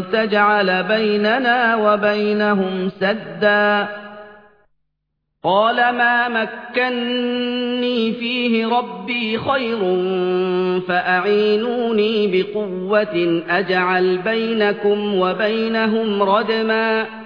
تَجْعَلَ بَيْنَنَا وَبَيْنَهُمْ سَدًّا. قَالَ مَا مَكَّنِّي فِيهِ رَبِّي خَيْرٌ فَأَعِينُونِي بِقُوَّةٍ أَجْعَلْ بَيْنَكُمْ وَبَيْنَهُمْ رَدْمًا.